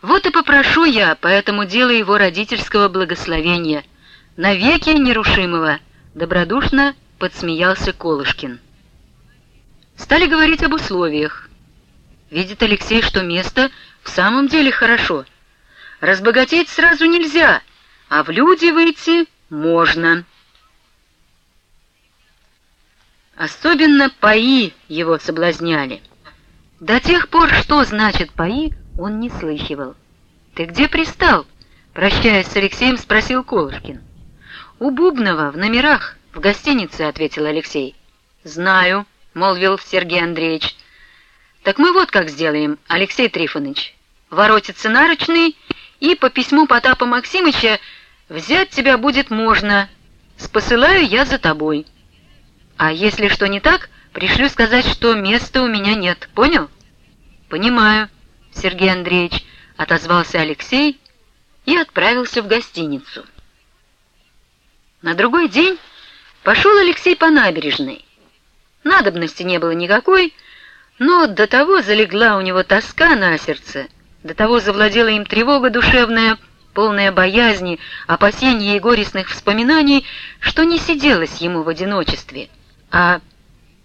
Вот и попрошу я по этому делу его родительского благословения, навеки нерушимого, добродушно подсмеялся Колышкин. Стали говорить об условиях. Видит Алексей, что место в самом деле хорошо. Разбогатеть сразу нельзя, а в люди выйти можно. Особенно паи его соблазняли. До тех пор, что значит паи, он не слыхивал. «Ты где пристал?» Прощаясь с Алексеем, спросил Колышкин. «У Бубнова, в номерах, в гостинице», — ответил Алексей. «Знаю», — молвил Сергей Андреевич. «Так мы вот как сделаем, Алексей Трифонович. Воротится нарочный, и по письму Потапа Максимыча взять тебя будет можно. Спосылаю я за тобой. А если что не так, пришлю сказать, что места у меня нет. Понял?» «Понимаю», Сергей Андреевич, отозвался Алексей и отправился в гостиницу. На другой день пошел Алексей по набережной. Надобности не было никакой, но до того залегла у него тоска на сердце, до того завладела им тревога душевная, полная боязни, опасений и горестных вспоминаний, что не сиделось ему в одиночестве, а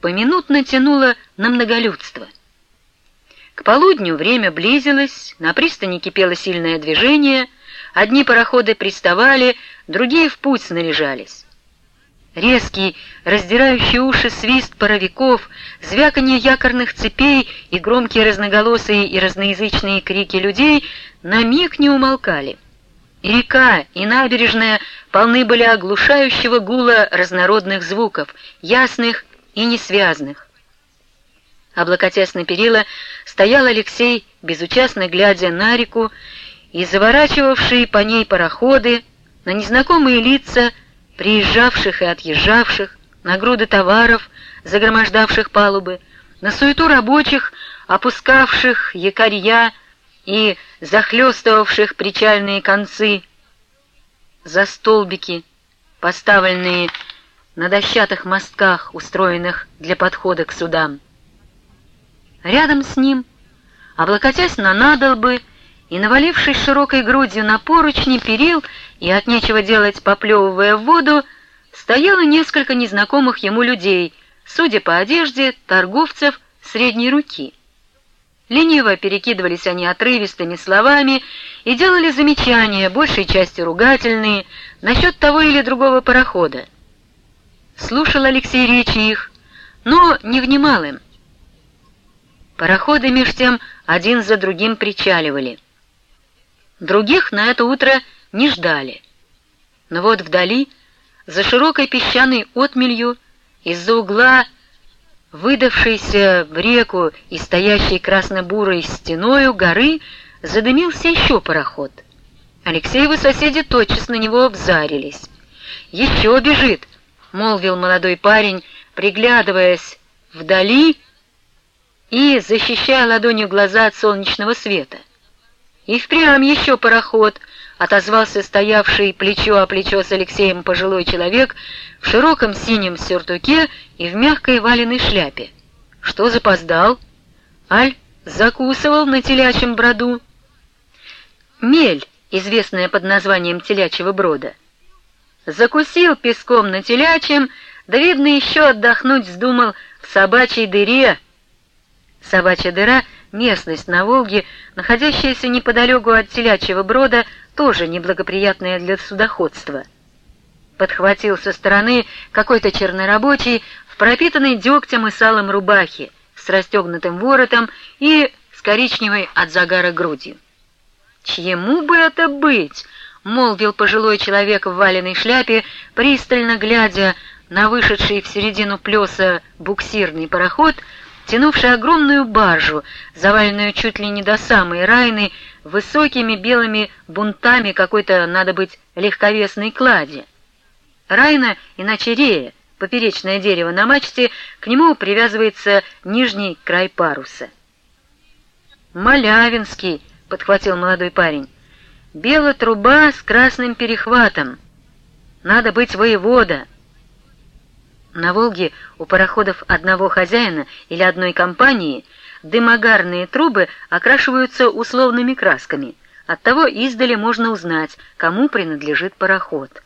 поминутно тянуло на многолюдство. К полудню время близилось, на пристани кипело сильное движение, одни пароходы приставали, другие в путь снаряжались. Резкий, раздирающий уши свист паровиков, звяканье якорных цепей и громкие разноголосые и разноязычные крики людей на миг не умолкали. И река, и набережная полны были оглушающего гула разнородных звуков, ясных и несвязных. Облокотясь на перила, стоял Алексей, безучастно глядя на реку, и заворачивавшие по ней пароходы, на незнакомые лица приезжавших и отъезжавших, на груды товаров, загромождавших палубы, на суету рабочих, опускавших якорья и захлестывавших причальные концы, за столбики, поставленные на дощатых мостках, устроенных для подхода к судам. Рядом с ним, облокотясь на надолбы и навалившись широкой грудью на поручни перил и от нечего делать поплевывая в воду, стояло несколько незнакомых ему людей, судя по одежде, торговцев средней руки. Лениво перекидывались они отрывистыми словами и делали замечания, большей частью ругательные, насчет того или другого парохода. Слушал Алексей речи их, но не внимал им. Пароходы меж тем один за другим причаливали. Других на это утро не ждали. Но вот вдали, за широкой песчаной отмелью, из-за угла, выдавшейся в реку и стоящей красно-бурой стеною горы, задымился еще пароход. Алексеевы соседи тотчас на него обзарились. «Еще бежит!» — молвил молодой парень, приглядываясь вдали и защищая ладонью глаза от солнечного света. «И впрямь еще пароход!» — отозвался стоявший плечо о плечо с Алексеем пожилой человек в широком синем сюртуке и в мягкой валеной шляпе. «Что запоздал?» Аль закусывал на телячьем броду. Мель, известная под названием телячьего брода. Закусил песком на телячьем, да, видно, еще отдохнуть вздумал в собачьей дыре, Собачья дыра — местность на Волге, находящаяся неподалеку от телячьего брода, тоже неблагоприятная для судоходства. Подхватил со стороны какой-то чернорабочий в пропитанной дегтем и салом рубахе, с расстегнутым воротом и с коричневой от загара грудью. «Чьему бы это быть?» — молвил пожилой человек в валеной шляпе, пристально глядя на вышедший в середину плеса буксирный пароход — тянувший огромную баржу, заваленную чуть ли не до самой райны, высокими белыми бунтами какой-то, надо быть, легковесной клади. Райна, иначе рея, поперечное дерево на мачте, к нему привязывается нижний край паруса. «Малявинский», — подхватил молодой парень, — «белая труба с красным перехватом. Надо быть воевода». На Волге у пароходов одного хозяина или одной компании дымогарные трубы окрашиваются условными красками, Оттого издали можно узнать, кому принадлежит пароход.